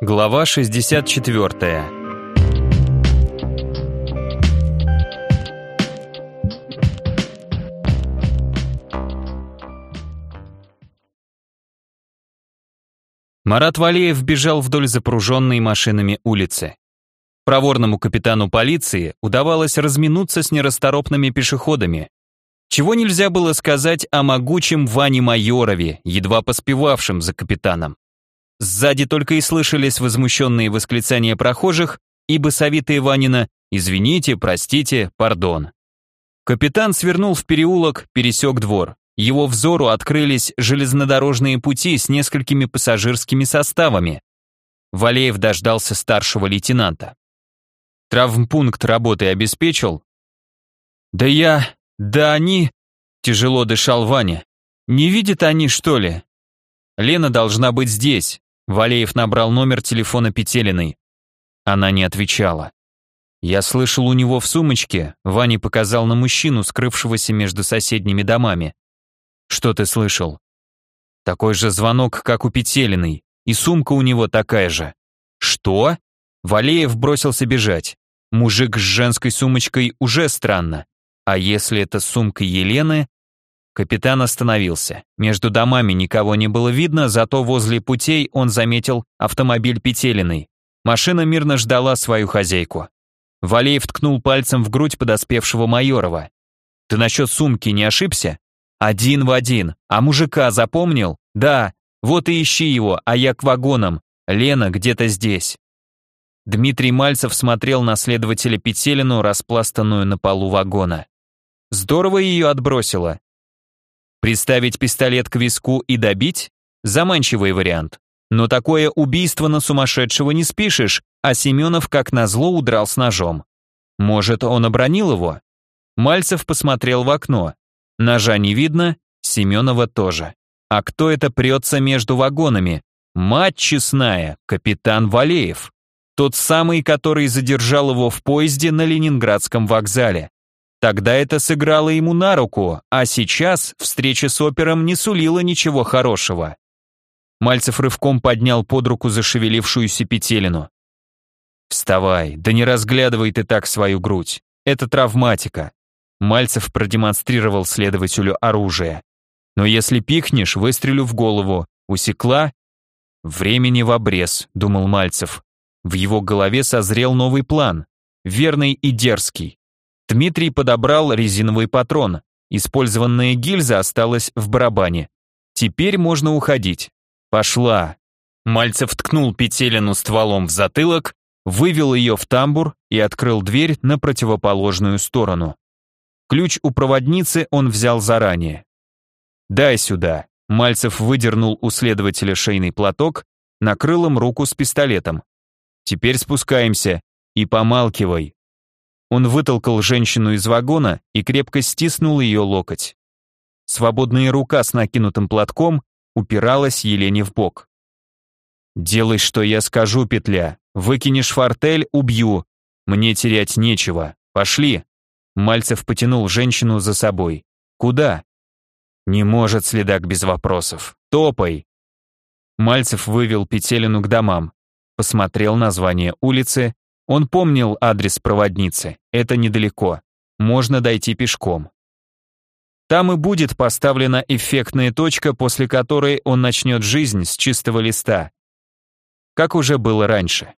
Глава 64. Марат Валеев бежал вдоль запруженной машинами улицы. Проворному капитану полиции удавалось разминуться с нерасторопными пешеходами. Чего нельзя было сказать о могучем Ване Майорове, едва поспевавшем за капитаном. Сзади только и слышались возмущенные восклицания прохожих и басовитые Ванина «Извините, простите, пардон». Капитан свернул в переулок, пересек двор. Его взору открылись железнодорожные пути с несколькими пассажирскими составами. Валеев дождался старшего лейтенанта. Травмпункт работы обеспечил? Да я... да они... Тяжело дышал Ваня. Не видят они, что ли? Лена должна быть здесь. Валеев набрал номер телефона Петелиной. Она не отвечала. Я слышал у него в сумочке, Ваня показал на мужчину, скрывшегося между соседними домами. Что ты слышал? Такой же звонок, как у Петелиной, и сумка у него такая же. Что? Валеев бросился бежать. Мужик с женской сумочкой уже странно. А если это сумка Елены, Капитан остановился. Между домами никого не было видно, зато возле путей он заметил автомобиль Петелиной. Машина мирно ждала свою хозяйку. Валеев ткнул пальцем в грудь подоспевшего Майорова. «Ты насчет сумки не ошибся?» «Один в один. А мужика запомнил?» «Да. Вот и ищи его, а я к вагонам. Лена где-то здесь». Дмитрий Мальцев смотрел на следователя Петелину, распластанную на полу вагона. Здорово ее отбросило. Приставить пистолет к виску и добить? Заманчивый вариант. Но такое убийство на сумасшедшего не спишешь, а Семенов как назло удрал с ножом. Может, он обронил его? Мальцев посмотрел в окно. Ножа не видно, Семенова тоже. А кто это прется между вагонами? Мать честная, капитан Валеев. Тот самый, который задержал его в поезде на Ленинградском вокзале. Тогда это сыграло ему на руку, а сейчас встреча с опером не сулила ничего хорошего. Мальцев рывком поднял под руку зашевелившуюся петелину. «Вставай, да не разглядывай ты так свою грудь. Это травматика». Мальцев продемонстрировал следователю оружие. «Но если пикнешь, выстрелю в голову. Усекла?» «Времени в обрез», — думал Мальцев. В его голове созрел новый план. Верный и дерзкий. Дмитрий подобрал резиновый патрон. Использованная гильза осталась в барабане. Теперь можно уходить. Пошла. Мальцев ткнул Петелину стволом в затылок, вывел ее в тамбур и открыл дверь на противоположную сторону. Ключ у проводницы он взял заранее. «Дай сюда». Мальцев выдернул у следователя шейный платок, накрыл им руку с пистолетом. «Теперь спускаемся. И помалкивай, он вытолкал женщину из вагона и крепко стиснул ее локоть. Свободная рука с накинутым платком упиралась Елене в бок. «Делай, что я скажу, петля. Выкинешь фортель — убью. Мне терять нечего. Пошли!» Мальцев потянул женщину за собой. «Куда?» «Не может следак без вопросов. Топай!» Мальцев вывел Петелину к домам, посмотрел название улицы он помнил адрес проводницы, это недалеко, можно дойти пешком. Там и будет поставлена эффектная точка, после которой он начнет жизнь с чистого листа. Как уже было раньше.